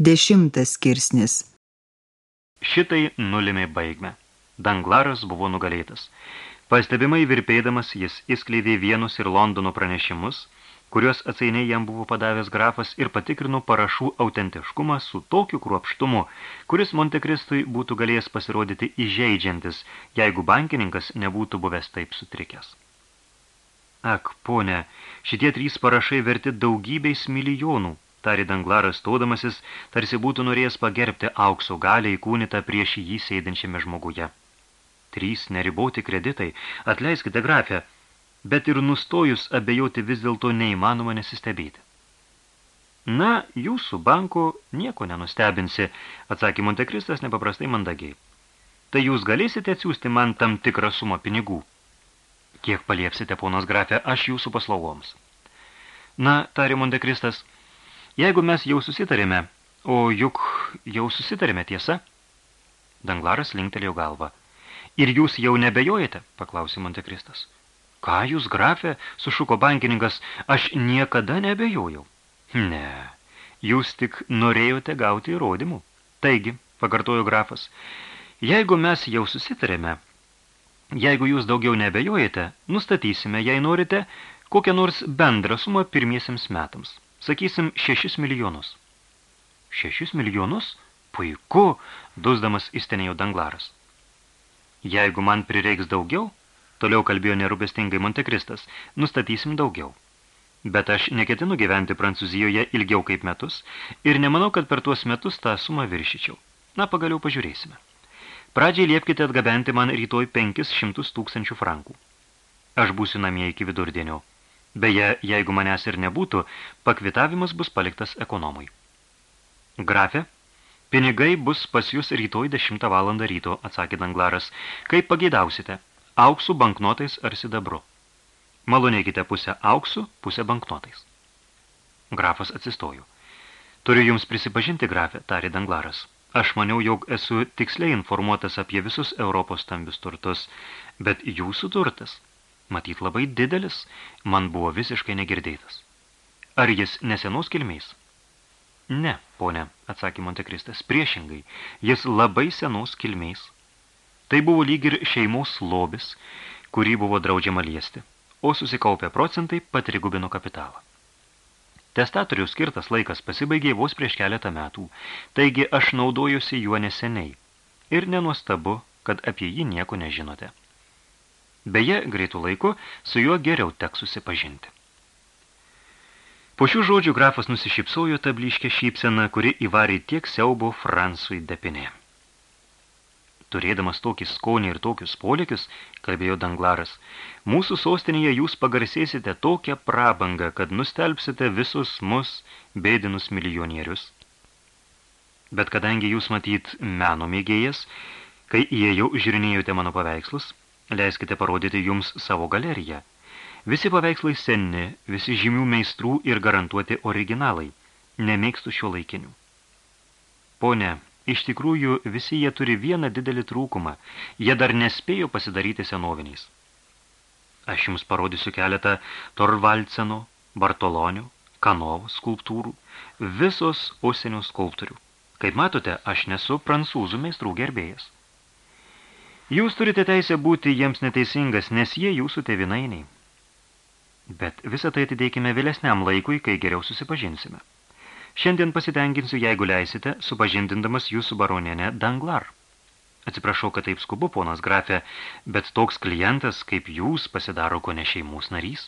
Dešimtas skirsnis. Šitai nulėmė baigmę. Danglaras buvo nugalėtas. Pastebimai virpėdamas jis įskleidė vienus ir Londono pranešimus, kuriuos atsainiai jam buvo padavęs grafas ir patikrino parašų autentiškumą su tokiu kruopštumu, kuris Montekristui būtų galėjęs pasirodyti įžeidžiantis, jeigu bankininkas nebūtų buvęs taip sutrikęs. Ak, ponė, šitie trys parašai verti daugybės milijonų, tarė Danglaras stodamasis, tarsi būtų norėjęs pagerbti aukso galę įkūnytą prieš jį sėdančiame žmoguje. Trys neriboti kreditai, atleiskite grafę, bet ir nustojus abejoti vis dėlto neįmanoma nesistebėti. Na, jūsų banko nieko nenustebinsi, atsakė Montekristas nepaprastai mandagiai. Tai jūs galėsite atsiųsti man tam tikrą sumą pinigų. Kiek paliepsite, ponas grafė, aš jūsų paslaugoms. Na, tarė Montekristas, jeigu mes jau susitarėme, o juk jau susitarėme tiesa? Danglaras linktelėjo galvą. Ir jūs jau nebejojate, paklausė Montekristas. Ką jūs, grafė, sušuko bankininkas, aš niekada nebejojau. Ne, jūs tik norėjote gauti įrodymų. Taigi, pakartojo grafas, jeigu mes jau susitarėme, Jeigu jūs daugiau nebejojate, nustatysime, jei norite, kokią nors bendrą sumą pirmiesiams metams. Sakysim, šešis milijonus. Šešis milijonus? Puiku, dusdamas įstenėjo danglaras. Jeigu man prireiks daugiau, toliau kalbėjo nerūpestingai Montekristas, nustatysim daugiau. Bet aš neketinu gyventi Prancūzijoje ilgiau kaip metus ir nemanau, kad per tuos metus tą sumą viršyčiau. Na, pagaliau pažiūrėsime. Pradžiai liepkite atgabenti man rytoj 500 tūkstančių frankų. Aš būsiu namie iki vidurdienio. Beje, jeigu manęs ir nebūtų, pakvitavimas bus paliktas ekonomui. Grafė, pinigai bus pas jūs rytoj 10 valandą ryto, atsakė Danglaras. Kaip pageidausite, auksų banknotais ar sidabru. Malonėkite pusę auksų, pusę banknotais. Grafas atsistojo. Turiu jums prisipažinti, grafė, tarė Danglaras. Aš maniau, jog esu tiksliai informuotas apie visus Europos stambius turtus, bet jūsų turtas, matyt labai didelis, man buvo visiškai negirdėtas. Ar jis nesenos kilmės? Ne, ponė, atsakė Montekristas, priešingai, jis labai senos kilmės. Tai buvo lyg ir šeimos lobis, kurį buvo draudžiama liesti, o susikaupę procentai patrigubino kapitalą. Testatorių skirtas laikas pasibaigė vos prieš keletą metų, taigi aš naudojusi juo neseniai. Ir nenuostabu, kad apie jį nieko nežinote. Beje, greitų laiku su juo geriau teks susipažinti. Po šių žodžių grafas nusišypsojo tabliškę šypseną, kuri įvarė tiek siaubo Fransui depinė. Turėdamas tokį skonį ir tokius polikius, kalbėjo Danglaras, mūsų sostinėje jūs pagarsėsite tokią prabangą, kad nustelbsite visus mus bėdinus milijonierius. Bet kadangi jūs matyt meno mėgėjas, kai įėjau žiūrinėjote mano paveikslus, leiskite parodyti jums savo galeriją. Visi paveikslai seni, visi žymių meistrų ir garantuoti originalai. Nemėgstu šio laikinių. Pone, Iš tikrųjų, visi jie turi vieną didelį trūkumą. Jie dar nespėjo pasidaryti senoviniais. Aš jums parodysiu keletą Torvalceno, Bartolonio, Kanovo skulptūrų, visos užsienio skulptorių. Kaip matote, aš nesu prancūzų meistrų gerbėjas. Jūs turite teisę būti jiems neteisingas, nes jie jūsų tėvinainiai. Bet visą tai atidėkime vėlesniam laikui, kai geriau susipažinsime. Šiandien pasitenginsiu, jeigu leisite, supažindindamas jūsų baronienę Danglar. Atsiprašau, kad taip skubu, ponas grafė, bet toks klientas, kaip jūs, pasidaro ko ne šeimos narys.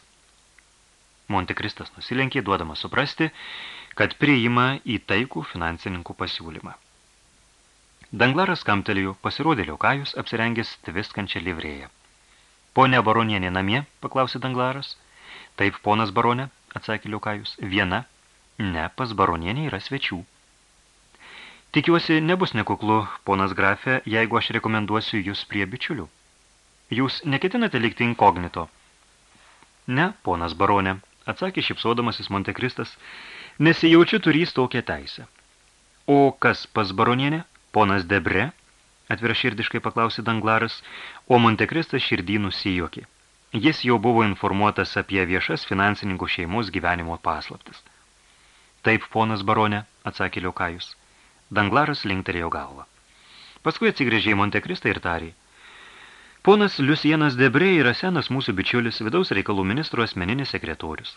Montekristas nusilenkė, duodamas suprasti, kad priima į taikų finansininkų pasiūlymą. Danglaras kamtelėjų pasirodė liokajus, apsirengęs tviskančią livrėją. Pone baronienė namie, paklausė Danglaras. Taip, ponas baronė, atsakė liokajus, viena Ne, pas baronienė yra svečių. Tikiuosi, nebus nekuklu, ponas grafė, jeigu aš rekomenduosiu jūs prie bičiulių. Jūs neketinate likti inkognito? Ne, ponas baronė, atsakė šipsodamasis Montekristas, nesijaučiu turys tokią teisę. O kas pas baronienė? Ponas Debre? Atviraširdiškai paklausė Danglaras, o Montekristas širdį nusijokė. Jis jau buvo informuotas apie viešas finansininkų šeimos gyvenimo paslaptis. Taip, ponas baronė, atsakė Liokajus. Danglaras linkterėjo galvą. Paskui atsigrėžė į Montekristą ir tarė. Ponas Liusienas Debrė yra senas mūsų bičiulis vidaus reikalų ministro asmeninis sekretorius.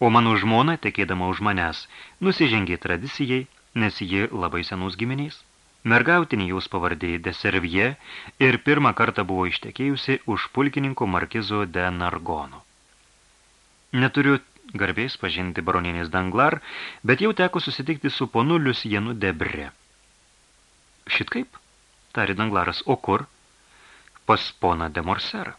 O mano žmona, tekėdama už manęs, nusižengė tradicijai, nes ji labai senus giminiais. Mergautinį jūs pavardėjai de Servie ir pirmą kartą buvo ištekėjusi už pulkininko Markizo de Nargono. Neturiu garbės pažinti baronienės Danglar, bet jau teko susitikti su ponu Liusienu Debre. Šit kaip? Tari Danglaras, o kur? Pas poną de Morserą.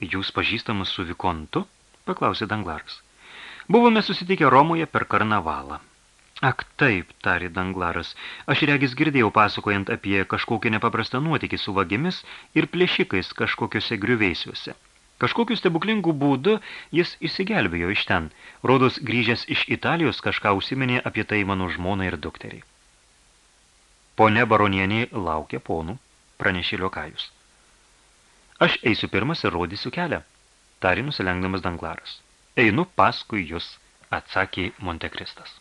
Jūs pažįstamas su Vikontu? Paklausė Danglaras. Buvome susitikę Romoje per karnavalą. Ak taip, tarė Danglaras, aš regis girdėjau pasakojant apie kažkokį nepaprastą nuotykį su vagimis ir plėšikais kažkokiuose griuveisiuose. Kažkokiu stebuklingų būdu jis įsigelbėjo iš ten. Rodos grįžęs iš Italijos kažką užsiminė apie tai mano žmoną ir dukterį. Pone baronienė laukia ponų, pranešė Liokajus. Aš eisiu pirmas ir rodysiu kelią, tari nusilenkdamas Danglaras. Einu paskui jūs, atsakė Montekristas.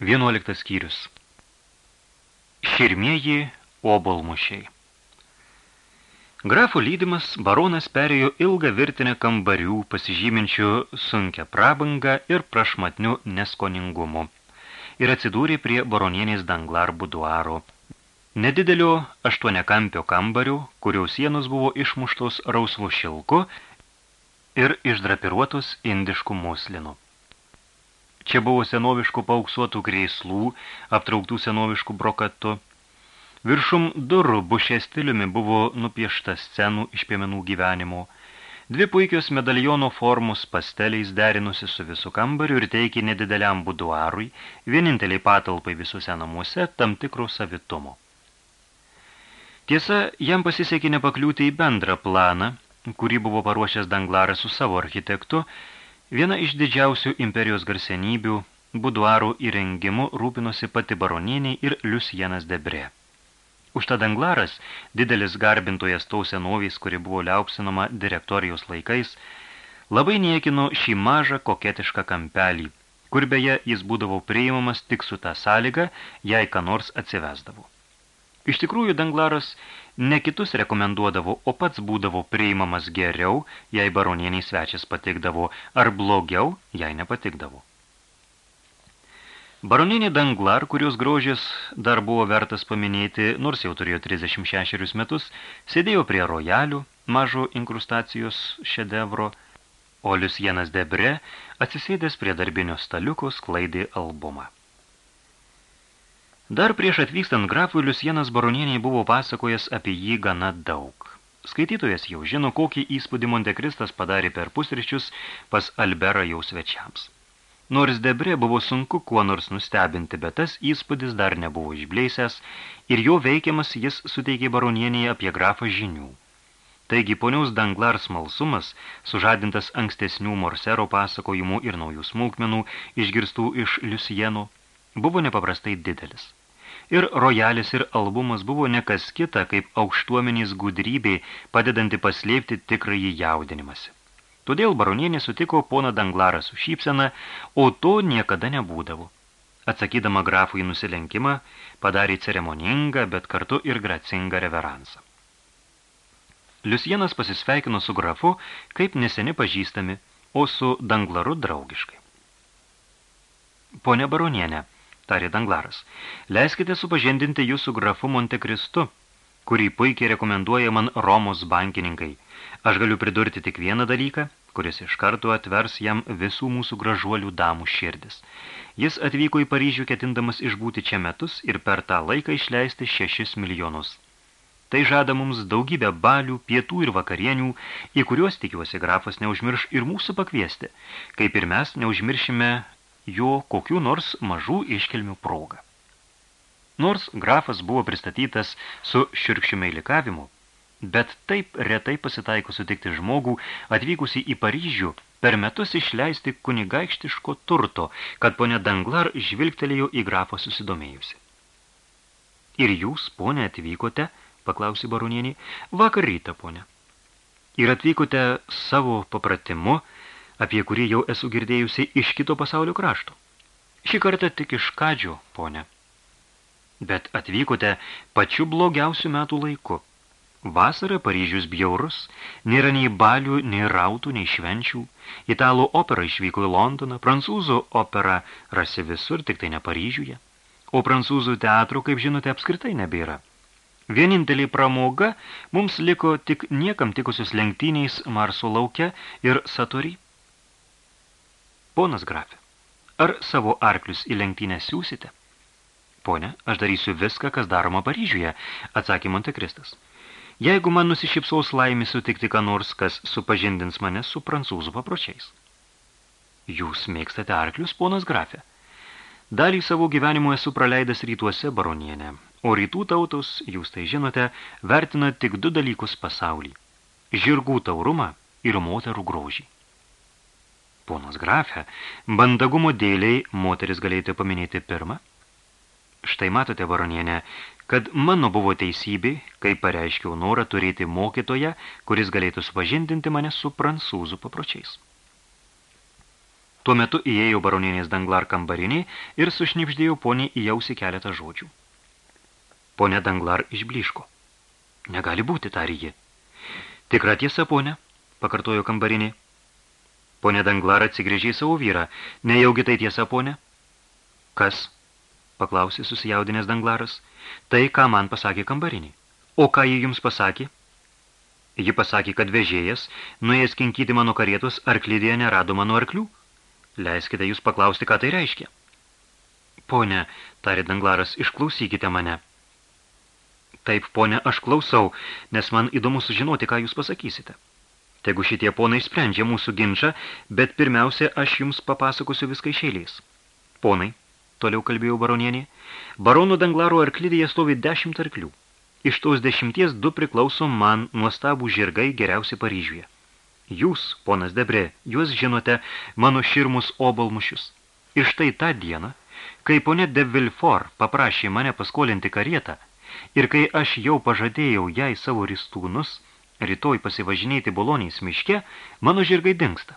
Vienuoliktas skyrius. Širmieji obolmušiai. Grafų lydimas baronas perėjo ilgą virtinę kambarių, pasižyminčių sunkia prabanga ir prašmatniu neskoningumu ir atsidūrė prie baronienės Danglar buduaro. Nedidelio aštuonekampio kambario, kurio sienos buvo išmuštos rausvų šilku ir išdrapiruotos indiškų muslinu. Čia buvo senoviškų pauksuotų kreislų, aptrauktų senoviškų brokatu. Viršum durų bušė stiliumi buvo nupiešta scenų iš piemenų gyvenimo – Dvi puikios medaljono formos pasteliais derinusi su visų kambariu ir teikė nedideliam buduarui, vieninteliai patalpai visuose namuose tam tikro savitumo. Tiesa, jam pasisekė nepakliūti į bendrą planą, kurį buvo paruošęs Danglaras su savo architektu, viena iš didžiausių imperijos garsenybių buduarų įrengimu rūpinosi pati baronieniai ir Liusienas Debre. Užtad Anglaras, didelis garbintojas tos senovės, kuri buvo liaupsinama direktorijos laikais, labai niekino šį mažą koketišką kampelį, kur beje jis būdavo priimamas tik su tą sąlygą, jei ką nors atsivesdavo. Iš tikrųjų, Danglaras ne kitus rekomenduodavo, o pats būdavo priimamas geriau, jei baronieniai svečias patikdavo, ar blogiau, jei nepatikdavo. Baroninė Danglar, kurios grožis dar buvo vertas paminėti, nors jau turėjo 36 metus, sėdėjo prie rojalių, mažo inkrustacijos šedevro, o Liusienas Debre, atsisėdęs prie darbinio staliuko, sklaidė albumą. Dar prieš atvykstant grafui, Liusienas baronieniai buvo pasakojęs apie jį gana daug. Skaitytojas jau žino, kokį įspūdį Montekristas padarė per pusryčius pas Alberą jau svečiams. Nors Debre buvo sunku kuo nors nustebinti, bet tas įspūdis dar nebuvo išbleisęs ir jo veikiamas jis suteikė baronienėje apie grafą žinių. Taigi poniaus Danglar smalsumas, sužadintas ankstesnių Morsero pasakojimų ir naujų smulkmenų, išgirstų iš Liusienų, buvo nepaprastai didelis. Ir rojalis ir albumas buvo nekas kita, kaip aukštuomenys gudrybei, padedanti paslėpti tikrąjį jaudinimąsi. Todėl baronienė sutiko poną Danglarą su šypsena, o to niekada nebūdavo. Atsakydama grafui nusilenkimą, padarė ceremoningą, bet kartu ir gracingą reveransą. Liusienas pasisveikino su grafu, kaip neseni pažįstami, o su Danglaru draugiškai. Pone baronienė, tarė Danglaras, leiskite supažindinti jūsų grafu Montekristu, kurį puikiai rekomenduoja man Romos bankininkai – Aš galiu pridurti tik vieną dalyką, kuris iš karto atvers jam visų mūsų gražuolių damų širdis. Jis atvyko į Paryžių ketindamas išbūti čia metus ir per tą laiką išleisti šešis milijonus. Tai žada mums daugybę balių, pietų ir vakarienių, į kuriuos tikiuosi grafas neužmirš ir mūsų pakviesti, kaip ir mes neužmiršime jo kokių nors mažų iškelmių progą. Nors grafas buvo pristatytas su širkščiu meilikavimu, Bet taip retai pasitaiko sutikti žmogų, atvykusi į Paryžių, per metus išleisti kunigaikštiško turto, kad ponė Danglar žvilgtelėjo į grafą susidomėjusi. Ir jūs, ponė, atvykote, paklausė baronienį, vakar rytą, ponė. Ir atvykote savo papratimu, apie kurį jau esu girdėjusi iš kito pasaulio krašto. Šį kartą tik iš kadžio, ponė. Bet atvykote pačiu blogiausiu metų laiku. Vasara Paryžius bjaurus, nėra nei balių, nei rautų, nei švenčių. Italų opera išvyko į Londoną, prancūzų opera rasi visur, tik tai ne Paryžiuje. O prancūzų teatrų, kaip žinote, apskritai nebėra. Vienintelį pramoga mums liko tik niekam tikusius lenktyniais Marso lauke ir Satori. Ponas grafė, ar savo arklius į lenktynę siūsite? Pone, aš darysiu viską, kas daroma Paryžiuje, atsakė Montekristas. Jeigu man nusišypsaus laimį sutikti ką nors, kas supažindins mane su prancūzų papročiais. Jūs mėgstate arklius, ponas grafė? Dalį savo gyvenimo esu praleidęs rytuose baronienę, o rytų tautos, jūs tai žinote, vertina tik du dalykus pasaulį – žirgų taurumą ir moterų grožį. Ponas grafė, bandagumo dėliai moteris galėjote paminėti pirmą? Štai matote, baronienė, kad mano buvo teisybė, kai pareiškiau norą turėti mokytoją, kuris galėtų supažindinti mane su prancūzų papročiais. Tuo metu įėjo baronienės Danglar kambarinį ir sušnipždėjo poniai į jausį keletą žodžių. Pone Danglar išbliško. Negali būti, tarė ji. Tikra tiesa, ponė, pakartojo kambarinį. Pone Danglar atsigrėžė į savo vyrą. Nejaugi tai tiesa, ponė? Kas? Paklausė susijaudinės Danglaras. Tai, ką man pasakė kambarinį. O ką ji jums pasakė? Ji pasakė, kad vežėjas, nuėjęs kinkyti mano karietos, arklidėje nerado mano arklių. Leiskite jūs paklausti, ką tai reiškia. Pone, tarė Danglaras, išklausykite mane. Taip, ponė, aš klausau, nes man įdomu sužinoti, ką jūs pasakysite. Tegu šitie ponai sprendžia mūsų ginčą, bet pirmiausia, aš jums papasakosiu viską išėliais. Ponai, toliau kalbėjau baronienė, baronų danglaro arklidėje stovi dešimt arklių. Iš tos dešimties du priklauso man nuostabų žirgai geriausi Paryžiuje. Jūs, ponas Debre, juos žinote mano širmus obalmušius. Ir štai tą dieną, kai ponė de Vilfort paprašė mane paskolinti karietą, ir kai aš jau pažadėjau jai savo ristūnus, rytoj pasivažinėti boloniais miške, mano žirgai dingsta.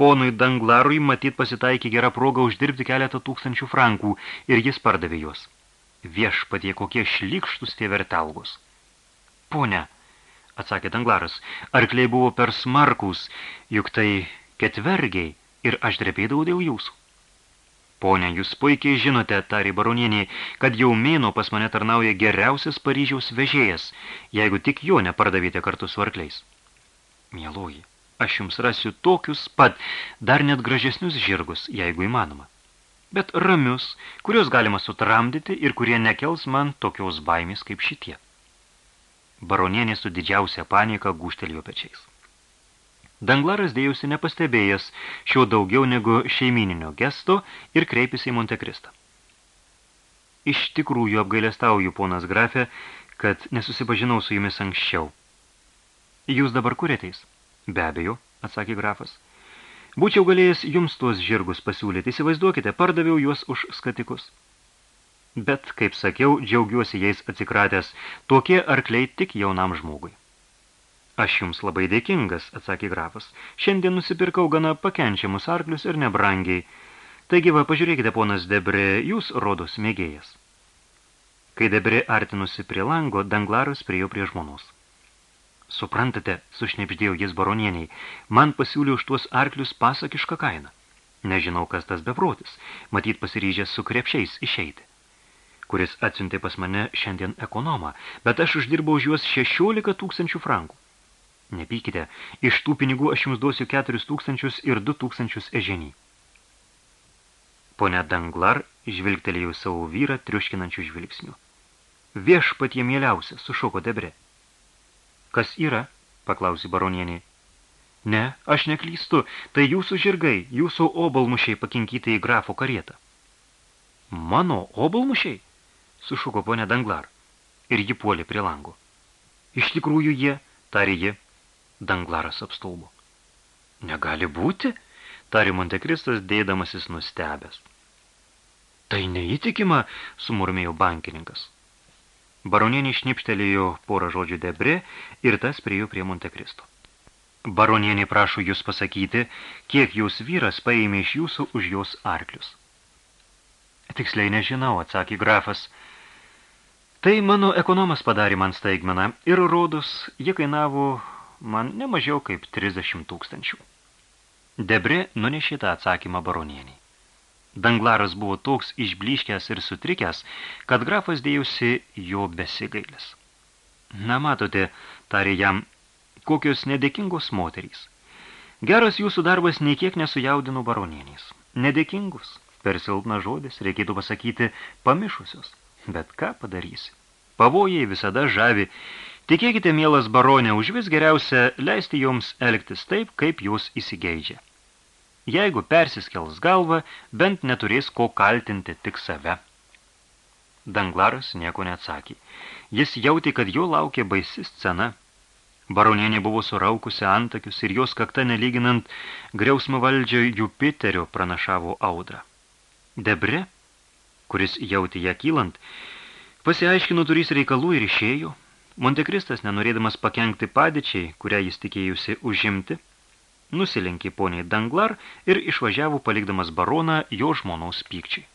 Ponui Danglarui matyt pasitaikė gera proga uždirbti keletą tūkstančių frankų ir jis pardavė juos. Viešpatie kokie šlikštus tie vertelgos. Pone, atsakė Danglaras, arkliai buvo per smarkus, juk tai ketvergiai ir aš drebėdavau dėl jūsų. Pone, jūs puikiai žinote, tarė baronienė, kad jau mėno pas mane tarnauja geriausias Paryžiaus vežėjas, jeigu tik jo nepardavėte kartu su arkliais. Mieloji, aš jums rasiu tokius pat, dar net gražesnius žirgus, jeigu įmanoma. Bet ramius, kuriuos galima sutramdyti ir kurie nekels man tokios baimės kaip šitie. Baronienė su didžiausia panika gūštelėjo pečiais. Danglaras dėjusi nepastebėjęs šio daugiau negu šeimininio gesto ir kreipėsi į Montekristą. Iš tikrųjų apgailestauju, ponas grafė, kad nesusipažinau su jumis anksčiau. Jūs dabar kurėteis? Be abejo, atsakė grafas. Būčiau galėjęs jums tuos žirgus pasiūlyti, įsivaizduokite, pardaviau juos už skatikus. Bet, kaip sakiau, džiaugiuosi jais atsikratęs, tokie arkliai tik jaunam žmogui. Aš jums labai dėkingas, atsakė grafas. Šiandien nusipirkau gana pakenčiamus arklius ir nebrangiai. Taigi va, pažiūrėkite, ponas Debre, jūs rodos mėgėjas. Kai Debre artinusi prie lango, Danglaras priejo prie žmonos. Suprantate, sušnepždėjo jis baronieniai, man pasiūlė už tuos arklius pasakišką kainą. Nežinau, kas tas beprotis, matyt pasiryžęs su krepšiais išeiti kuris atsiuntė pas mane šiandien ekonomą, bet aš uždirbau už juos 16 tūkstančių frankų. Nepykite, iš tų pinigų aš jums duosiu 4 tūkstančius ir 2 tūkstančius eženį. Pone Danglar žvilgtelėjo savo vyrą triuškinančių žvilgsnių. Viešpatie mieliausia, sušoko debre. Kas yra? paklausė baronienė. Ne, aš neklystu, tai jūsų žirgai, jūsų obalmušiai pakinkyti į grafo karietą. Mano obalmušiai? sušuko ponė Danglar ir ji puolė prie lango. Iš tikrųjų jie, tarė ji, Danglaras apstulbo. Negali būti, tari Montekristas dėdamasis nustebęs. Tai neįtikima, sumurmėjo bankininkas. Baronienė šnipštelėjo porą žodžių debre ir tas priejo prie Montekristo. Baronienė prašo jūs pasakyti, kiek jūs vyras paėmė iš jūsų už jos arklius. Tiksliai nežinau, atsakė grafas. Tai mano ekonomas padarė man staigmeną ir rodus, jie kainavo man nemažiau kaip 30 tūkstančių. Debre nunešė tą atsakymą baronieniai. Danglaras buvo toks išbliškęs ir sutrikęs, kad grafas dėjusi jo besigailis. Na, matote, tarė jam, kokios nedėkingos moterys. Geras jūsų darbas nei kiek nesujaudino baronieniais. Nedėkingus, per silpnas žodis, reikėtų pasakyti pamišusios. Bet ką padarysi? Pavojai visada žavi. Tikėkite, mielas baronė, už vis geriausia leisti joms elgtis taip, kaip jūs įsigeidžia. Jeigu persiskels galvą, bent neturės ko kaltinti tik save. Danglaras nieko neatsakė. Jis jautė, kad jo laukia baisi scena. Baronienė buvo suraukusi antakius ir jos kakta nelyginant griausmo valdžio Jupiterio pranašavo audrą. Debre, kuris jautė ją kylant, pasiaiškino turys reikalų ir išėjo. Montekristas, nenorėdamas pakengti padėčiai, kurią jis tikėjusi užimti, nusilenkė poniai Danglar ir išvažiavo palikdamas baroną jo žmonaus pykčiai.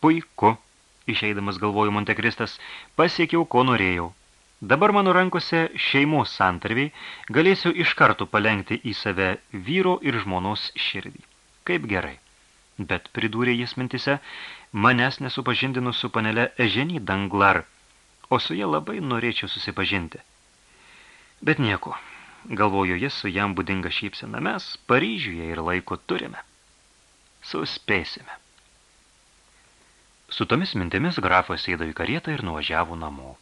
Puiku, išeidamas galvoju Montekristas, pasiekiau, ko norėjau. Dabar mano rankose šeimos santarviai galėsiu iš karto palengti į save vyro ir žmonos širdį. Kaip gerai. Bet pridūrė jis mintise, manęs nesupažindinu su panele Eženį Danglar, o su jie labai norėčiau susipažinti. Bet nieko, galvojo jis su jam būdinga šypsena, mes Paryžiuje ir laiko turime. Suspėsime. Su tomis mintimis grafas sėdo į karietą ir nuvažiavo namo.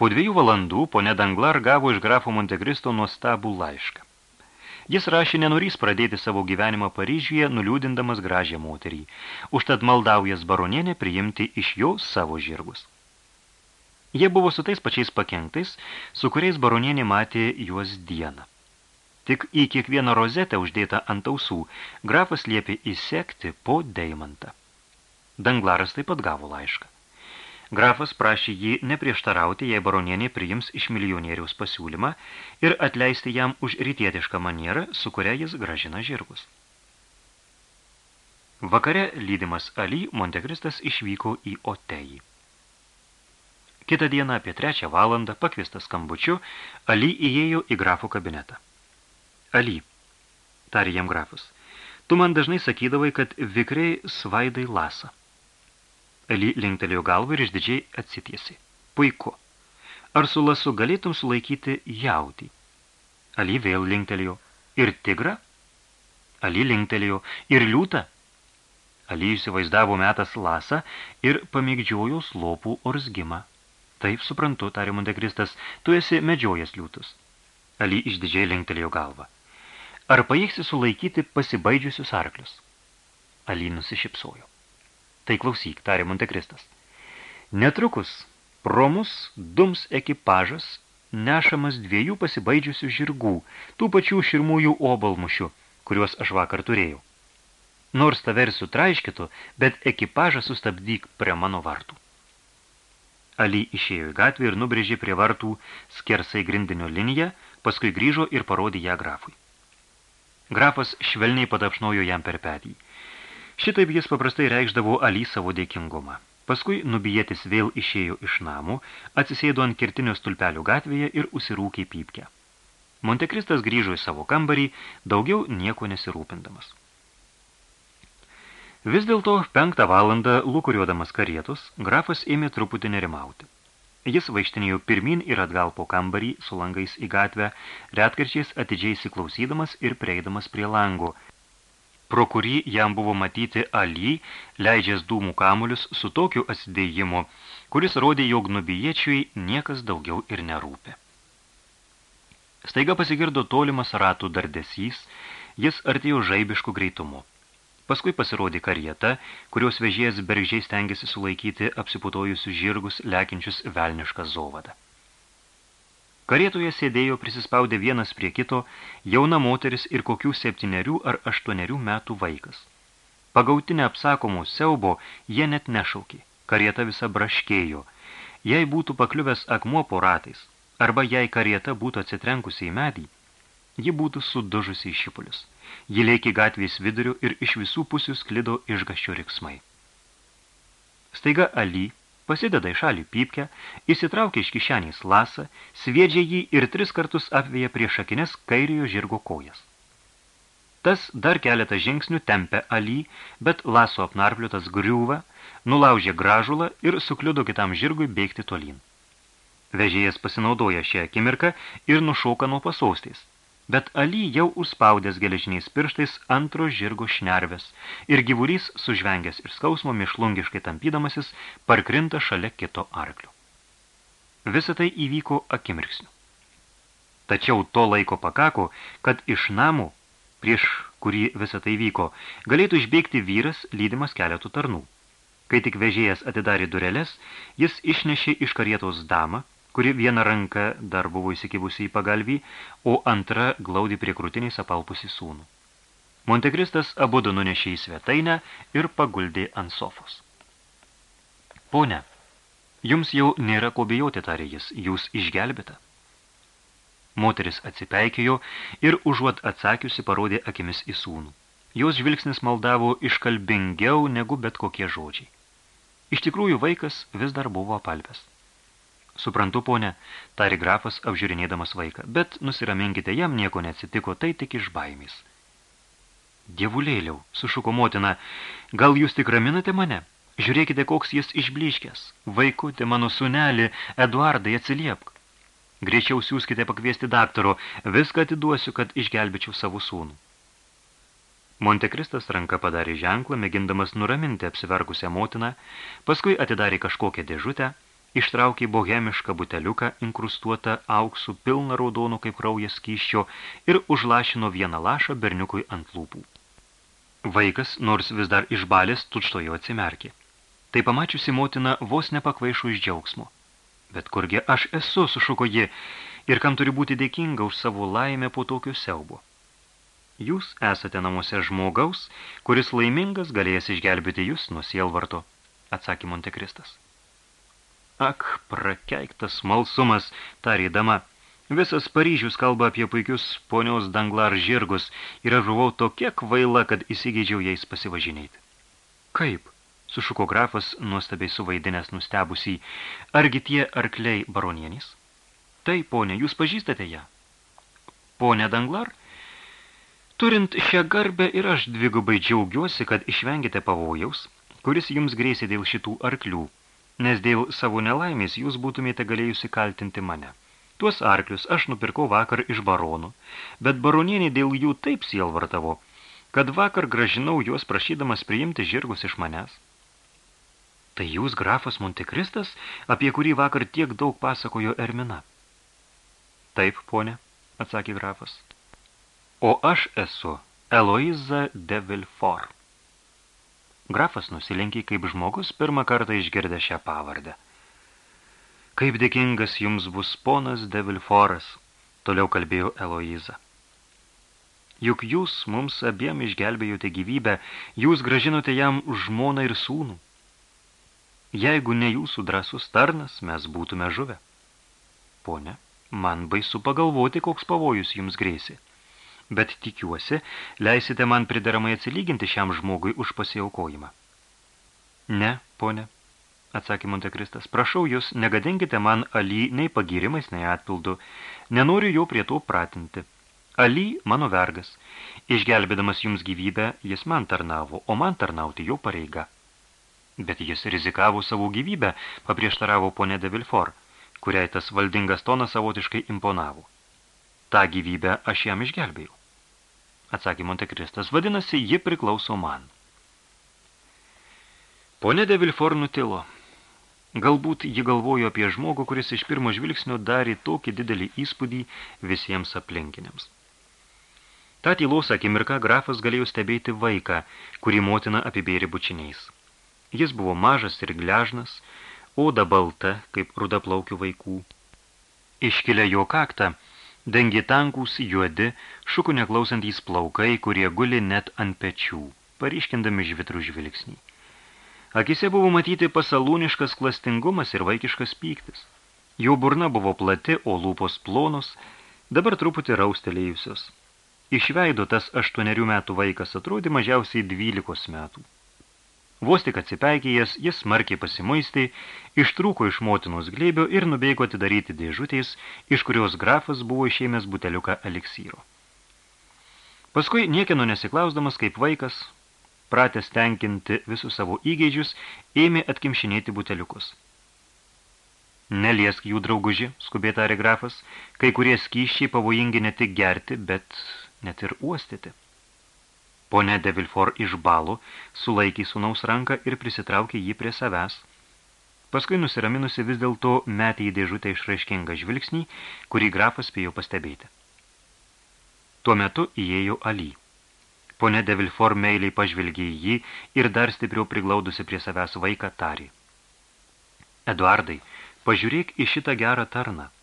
Po dviejų valandų ponė Danglar gavo iš grafo Montegristo nuostabų laišką. Jis rašė nenorys pradėti savo gyvenimą Paryžiuje, nuliūdindamas gražią moterį, užtad maldaujas baronienė priimti iš jo savo žirgus. Jie buvo su tais pačiais pakenktais, su kuriais baronienė matė juos dieną. Tik į kiekvieną rozetę uždėtą ant ausų grafas liepė įsekti po deimantą. Danglaras taip pat gavo laišką. Grafas prašė jį neprieštarauti, jei baronienė priims iš milijonieriaus pasiūlymą ir atleisti jam už rytietišką manierą, su kuria jis gražina žirgus. Vakare lydimas Ali Montekristas išvyko į Otejį. Kitą dieną apie trečią valandą, pakvistas skambučiu, Ali įėjo į grafo kabinetą. Ali, tarė jam grafas, tu man dažnai sakydavai, kad vikriai svaidai lasą. Ali linktelėjo galvą ir išdidžiai atsitiesi. Puiku. Ar su lasu galėtum sulaikyti jautį? Ali vėl linktelėjo. Ir tigrą? Ali linktelėjo. Ir liūtą? Ali įsivaizdavo metas lasą ir pamėgdžiojo slopų orzgimą. Taip, suprantu, tarė Montekristas, tu esi medžiojas liūtus. Ali išdidžiai linktelėjo galvą. Ar paėgsi sulaikyti pasibaidžiusius arklius? Ali nusišipsojo. Tai klausyk, tarė Montekristas. Netrukus pro mus dums ekipažas nešamas dviejų pasibaidžiusių žirgų, tų pačių širmųjų obalmušių, kuriuos aš vakar turėjau. Nors taversiu traiškitų, bet ekipažą sustabdyk prie mano vartų. Ali išėjo į gatvę ir nubrėžė prie vartų skersai grindinio liniją, paskui grįžo ir parodė ją grafui. Grafas švelniai patapšnojo jam per petį. Šitaip jis paprastai reikšdavo Ali savo dėkingumą. Paskui nubijėtis vėl išėjo iš namų, atsisėdo ant kirtinio stulpelių gatvėje ir užsirūkė pypkę. Montekristas grįžo į savo kambarį, daugiau nieko nesirūpindamas. Vis dėlto penktą valandą, lūkuriuodamas karietus, grafas ėmė truputį nerimauti. Jis vaikštinėjo pirmin ir atgal po kambarį su langais į gatvę, retkarčiais atidžiai įsiklausydamas ir prieidamas prie lango, pro kurį jam buvo matyti Ali, leidžias dūmų kamulius su tokiu atsidėjimu, kuris rodė, jog nubijiečiui niekas daugiau ir nerūpė. Staiga pasigirdo tolimas ratų dardesys, jis artėjo žaibišku greitumu. Paskui pasirodė karieta, kurios vežėjas bergžiai stengiasi sulaikyti apsiputojusius žirgus lekinčius velnišką zovadą. Karietoje sėdėjo prisispaudė vienas prie kito jauna moteris ir kokių septynerių ar aštuonerių metų vaikas. Pagauti neapsakomų siaubo jie net nešaukė, karieta visa braškėjo, jei būtų pakliuvęs akmuo po ratais, arba jei karieta būtų atsitrenkusi į medį, ji būtų sudužusi į šipulius. Ji lėkė gatvės viduriu ir iš visų pusių sklido išgaščio riksmai. Staiga Ali pasideda į šalį pypkę, įsitraukia iš kišenės lasą, sviedžia jį ir tris kartus apvėja prie šakinės kairiojo žirgo kojas. Tas dar keletą žingsnių tempia Ali, bet laso apnarpliotas griūva, nulaužė gražulą ir sukliudo kitam žirgui bėgti tolyn. Vežėjas pasinaudoja šią akimirką ir nušoka nuo pasaustės bet Ali jau užspaudęs geležiniais pirštais antro žirgo šnerves ir gyvulys, sužvengęs ir skausmo mišlungiškai tampydamasis, parkrinta šalia kito arklio. Visa tai įvyko akimirksniu. Tačiau to laiko pakako, kad iš namų, prieš kurį visa tai vyko, galėtų išbėgti vyras, lydimas keletų tarnų. Kai tik vežėjas atidarė dureles, jis išnešė iš karietos damą, kuri viena ranka dar buvo įsikibusi į pagalvį, o antra glaudį prie krūtiniais apalpusi sūnų. Montekristas abudu nunešė į svetainę ir paguldė ant sofos. Pone, jums jau nėra ko bijoti, tarė jis, jūs išgelbėta. Moteris atsipeikėjo ir užuot atsakiusi parodė akimis į sūnų. Jos žvilgsnis maldavo iškalbingiau negu bet kokie žodžiai. Iš tikrųjų vaikas vis dar buvo apalpęs. Suprantu, ponė, tari grafas apžiūrinėdamas vaiką, bet nusiraminkite, jam nieko neatsitiko, tai tik iš baimės. Dievulėliau, sušuko motina, gal jūs tik raminate mane? Žiūrėkite, koks jis išbliškęs. Vaikutė, mano sunelį, Eduardai, atsiliepk. Greičiau siūskite pakviesti daktaro, viską atiduosiu, kad išgelbėčiau savo sūnų. Montekristas ranka padarė ženklą, mėgindamas nuraminti apsiverkusią motiną, paskui atidarė kažkokią dėžutę, ištraukė bohemišką buteliuką, inkrustuotą auksų pilną raudonų kaip kraujas kyščio ir užlašino vieną lašą berniukui ant lūpų. Vaikas, nors vis dar išbalės, tučtojo atsimerkė. Tai pamačiusi motina vos nepakvaišų iš džiaugsmo. Bet kurgi aš esu, sušuko ji, ir kam turi būti dėkinga už savo laimę po tokio siaubo. Jūs esate namuose žmogaus, kuris laimingas galėjęs išgelbėti jūs nuo sielvarto, atsakė Montekristas. Ak, prakeiktas smalsumas, tarydama. Visas Paryžius kalba apie puikius ponios Danglar žirgus ir aš buvau tokia kvaila, kad įsigeidžiau jais pasivažinėti. Kaip? sušuko grafas nuostabiai suvaidinęs nustebusiai. Argi tie arkliai baronienys? Tai, ponė, jūs pažįstate ją? Ponė Danglar? Turint šią garbę ir aš dvigubai džiaugiuosi, kad išvengite pavojaus, kuris jums grėsė dėl šitų arklių nes dėl savo nelaimės jūs būtumėte galėjusi kaltinti mane. Tuos arklius aš nupirkau vakar iš baronų, bet baronienė dėl jų taip sielvartavo, kad vakar gražinau juos prašydamas priimti žirgus iš manęs. Tai jūs grafas Montekristas, apie kurį vakar tiek daug pasakojo Ermina. Taip, ponė, atsakė grafas. O aš esu Eloiza de Villefort. Grafas nusilenkė kaip žmogus pirmą kartą išgirdę šią pavardę. Kaip dėkingas jums bus ponas de Vilforas, toliau kalbėjo Eloiza. Juk jūs mums abiem išgelbėjote gyvybę, jūs gražinote jam žmoną ir sūnų. Jeigu ne jūsų drasus tarnas, mes būtume žuvę. Pone, man baisu pagalvoti, koks pavojus jums grėsi bet tikiuosi, leisite man prideramai atsilyginti šiam žmogui už pasiaukojimą. Ne, ponė, atsakė Montekristas, prašau jūs, negadinkite man Ali nei pagyrimais, nei atpildu, nenoriu jo prie to pratinti. Ali mano vergas, išgelbėdamas jums gyvybę, jis man tarnavo, o man tarnauti jo pareiga. Bet jis rizikavo savo gyvybę, paprieštaravo ponė de Vilfort, kuriai tas valdingas tonas savotiškai imponavo. Ta gyvybę aš jam išgelbėjau. Atsakė Montekristas, vadinasi, ji priklauso man. Pone de Vilfor nutilo. Galbūt ji galvojo apie žmogų, kuris iš pirmo žvilgsnio darė tokį didelį įspūdį visiems aplinkiniams. Ta tylos akimirką grafas galėjo stebėti vaiką, kurį motina apibėrė bučiniais. Jis buvo mažas ir gležnas, oda balta, kaip rudaplaukių vaikų. Iškilę jo kaktą, dengi tankūs juodi, šukų neklausantys plaukai, kurie guli net ant pečių, pariškindami žvitrų žvilgsnį. Akise buvo matyti pasalūniškas klastingumas ir vaikiškas pyktis. Jų burna buvo plati, o lūpos plonos, dabar truputį raustelėjusios. Išveido tas aštuonerių metų vaikas atrodė mažiausiai dvylikos metų. Vos tik atsipeikėjęs, jis smarkiai pasimuistė, ištrūko iš motinos glėbio ir nubėgo atidaryti dėžutės, iš kurios grafas buvo išėmęs buteliuką eliksyro. Paskui niekino nesiklausdamas, kaip vaikas, pratęs tenkinti visus savo įgeidžius, ėmė atkimšinėti buteliukus. Neliesk jų drauguži, skubė tarė grafas, kai kurie skyščiai pavojingi ne tik gerti, bet net ir uostyti. Pone de Vilfort iš balų sulaikė sūnaus ranką ir prisitraukė jį prie savęs. Paskui nusiraminusi vis dėlto metė į dėžutę išraiškingą žvilgsnį, kurį grafas spėjo pastebėti. Tuo metu įėjo Ali. Pone de Vilfort meiliai pažvilgė į jį ir dar stipriau priglaudusi prie savęs vaiką tarį. Eduardai, pažiūrėk į šitą gerą tarną.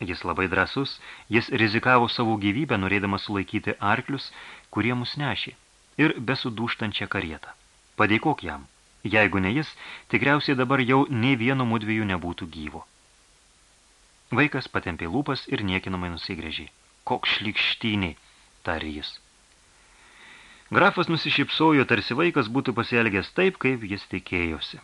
Jis labai drasus, jis rizikavo savo gyvybę, norėdamas sulaikyti arklius, kurie mus nešė, ir besudūštančią karietą. Padėkok jam. Jeigu ne jis, tikriausiai dabar jau nei vieno mudviejų nebūtų gyvo. Vaikas patempė lūpas ir niekinamai nusigrėžė. Koks šlikštyniai, tarė jis. Grafas nusišypsojo, tarsi vaikas būtų pasielgęs taip, kaip jis tikėjosi.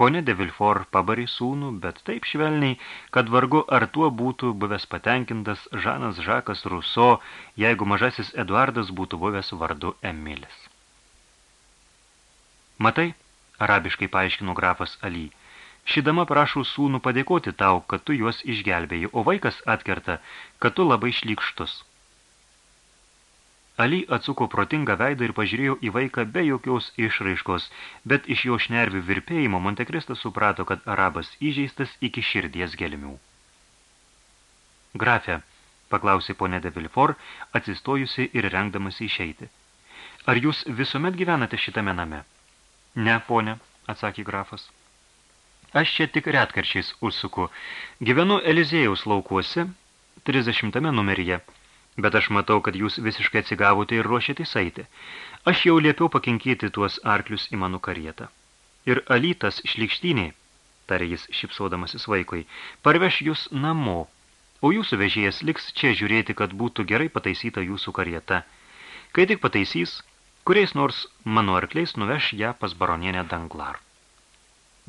Pone de Vilfort pabarė sūnų, bet taip švelniai, kad vargu ar tuo būtų buvęs patenkintas Žanas Žakas Ruso, jeigu mažasis Eduardas būtų buvęs vardu Emilis. Matai, arabiškai paaiškino grafas Ali, ši dama prašo sūnų padėkoti tau, kad tu juos išgelbėjai, o vaikas atkerta, kad tu labai šlykštus. Ali atsuko protingą veidą ir pažiūrėjo į vaiką be jokios išraiškos, bet iš jo šnervių virpėjimo Montekristas suprato, kad arabas įžeistas iki širdies gelmių. Grafė, paklausė ponė de Vilfort, atsistojusi ir rengdamasi išeiti. Ar jūs visuomet gyvenate šitame name? Ne, ponė, atsakė grafas. Aš čia tik retkarčiais užsuku. Gyvenu Elizėjaus laukuose, 30 numeryje bet aš matau, kad jūs visiškai atsigavote ir ruošiatės eiti. Aš jau liepiau pakinkyti tuos arklius į mano karietą. Ir alytas šlikštyniai, tarė jis šipsodamasis vaikui, parveš jūs namo, o jūsų vežėjas liks čia žiūrėti, kad būtų gerai pataisyta jūsų karieta. Kai tik pataisys, kuriais nors mano arkliais nuveš ją pas baronienę Danglar.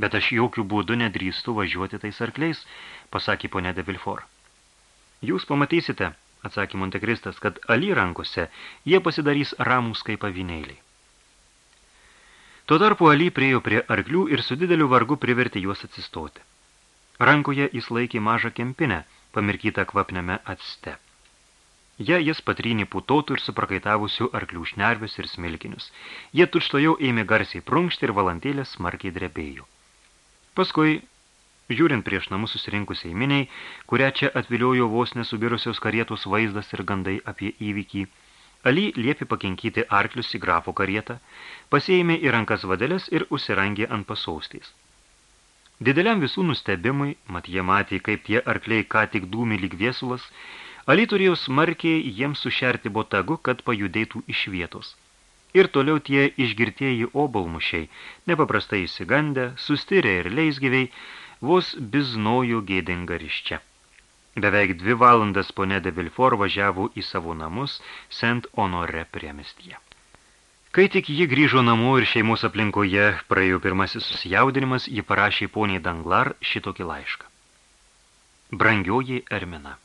Bet aš jokių būdų nedrįstu važiuoti tais arkliais, pasakė ponė de Vilfort. Jūs pamatysite, atsakė Montekristas, kad Ali rankose jie pasidarys ramus kaip avinėliai. Tuo tarpu Ali priejo prie arklių ir su dideliu vargu privertė juos atsistoti. Rankoje jis laikė mažą kempinę, pamirkytą kvapniame atste. Ja jis patrynė putotų ir suprakaitavusių arklių šnervius ir smilkinius. Jie tučtojau ėmė garsiai prunkšti ir valantėlės smarkiai drebėjo. Paskui Žiūrint prieš namus susirinkusiai miniai, kurią čia atviliojo vos nesubirusios karietos vaizdas ir gandai apie įvykį, Ali liepi pakinkyti arklius į grafo karietą, pasėėmė į rankas vadelės ir užsirangė ant pasaustės. Dideliam visų nustebimui, mat jie matė, kaip tie arkliai ką tik dūmi lyg viesulas, Ali turėjo smarkiai jiems sušerti botagu, kad pajudėtų iš vietos. Ir toliau tie išgirtieji obalmušiai, nepaprastai įsigandę, sustirę ir leisgyviai, vos biznojo gėdinga ryščia. Beveik dvi valandas ponė de Vilfor važiavo į savo namus Saint Honore priemestyje. Kai tik ji grįžo namo ir šeimos aplinkoje praėjo pirmasis susijaudinimas, ji parašė poniai Danglar šitokį laišką. Brangioji Ermina.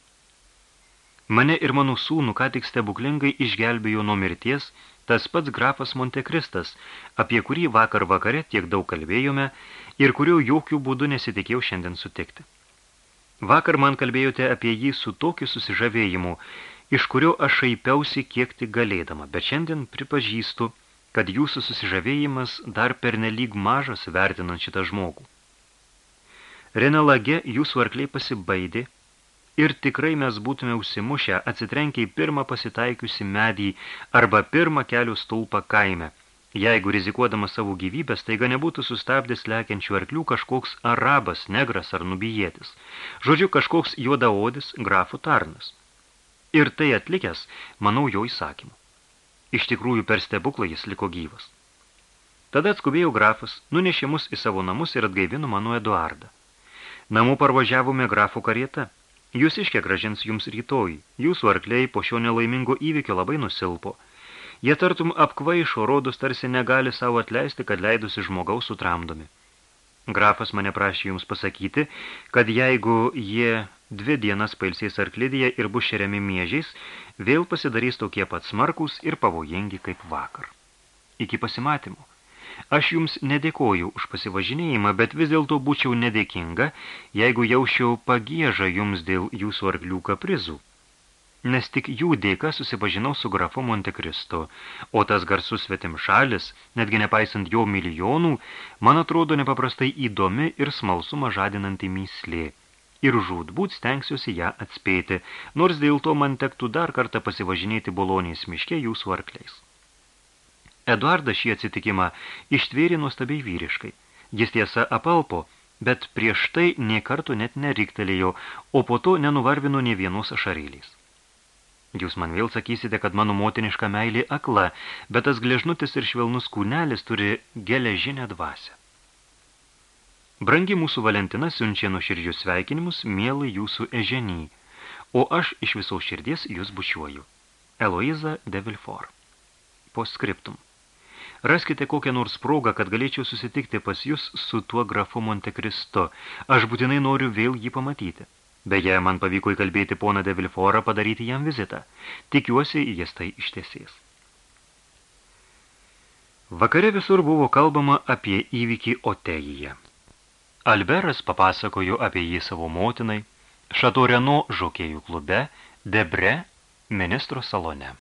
Mane ir mano sūnų ką tik stebuklingai išgelbėjo nuo mirties tas pats grafas Montekristas, apie kurį vakar vakare tiek daug kalbėjome ir kurio jokių būdų nesitikėjau šiandien sutikti. Vakar man kalbėjote apie jį su tokiu susižavėjimu, iš kurio aš šaipiausi kiek tik galėdama, bet šiandien pripažįstu, kad jūsų susižavėjimas dar pernelyg mažas vertinant šitą žmogų. Renalage jūsų arkliai pasibaidė ir tikrai mes būtume užsimušę atsitrenkę į pirmą pasitaikiusi medį arba pirmą kelių stulpą kaime – Jeigu rizikuodamas savo gyvybę, staiga nebūtų sustabdęs lekiančių arklių kažkoks arabas, negras ar nubijėtis. Žodžiu, kažkoks juodaodis grafų tarnas. Ir tai atlikęs, manau, jo įsakymu. Iš tikrųjų, per stebuklą jis liko gyvas. Tada atskubėjo grafas, nunešė mus į savo namus ir atgaivino mano Eduardą. Namų parvažiavome grafų karieta. Jūs iškiek gražins jums rytoj. Jūsų arkliai po šio nelaimingo įvykio labai nusilpo – Jie tartum apkvaišo, rodus tarsi negali savo atleisti, kad leidusi žmogaus sutramdomi. Grafas mane prašė jums pasakyti, kad jeigu jie dvi dienas pailsės arklidyje ir bus šeriami miežiais, vėl pasidarys tokie pat smarkus ir pavojingi kaip vakar. Iki pasimatymų. Aš jums nedėkoju už pasivažinėjimą, bet vis dėlto būčiau nedėkinga, jeigu jaučiau pagėžą jums dėl jūsų arklių kaprizų nes tik jų dėka susipažinau su grafu Montekristo, o tas garsus svetim šalis, netgi nepaisant jo milijonų, man atrodo nepaprastai įdomi ir smalsumą žadinanti myslė. Ir žūtbūt stengsiuosi ją atspėti, nors dėl to man tektų dar kartą pasivažinėti bolonės miške jūsų arkliais. Eduardas šį atsitikimą ištvėrė nuostabiai vyriškai. Jis tiesa apalpo, bet prieš tai nie kartų net neriktelėjo, o po to nenuvarvino ne vienos ašarėlės. Jūs man vėl sakysite, kad mano motiniška meilė akla, bet tas gležnutis ir švelnus kūnelis turi geležinę dvasę. Brangi mūsų Valentina siunčia nuoširdžius sveikinimus, mielai jūsų eženį, o aš iš visaus širdies jūs bučiuoju. Eloiza de Vilfort. Postscriptum. Raskite kokią nors progą, kad galėčiau susitikti pas jūs su tuo grafu Montekristo. Aš būtinai noriu vėl jį pamatyti. Beje, man pavyko įkalbėti poną de Vilforą padaryti jam vizitą. Tikiuosi, jis tai ištesės. Vakare visur buvo kalbama apie įvykį Otejyje. Alberas papasakojo apie jį savo motinai, Šatoreno žokėjų klube, Debre ministro salone.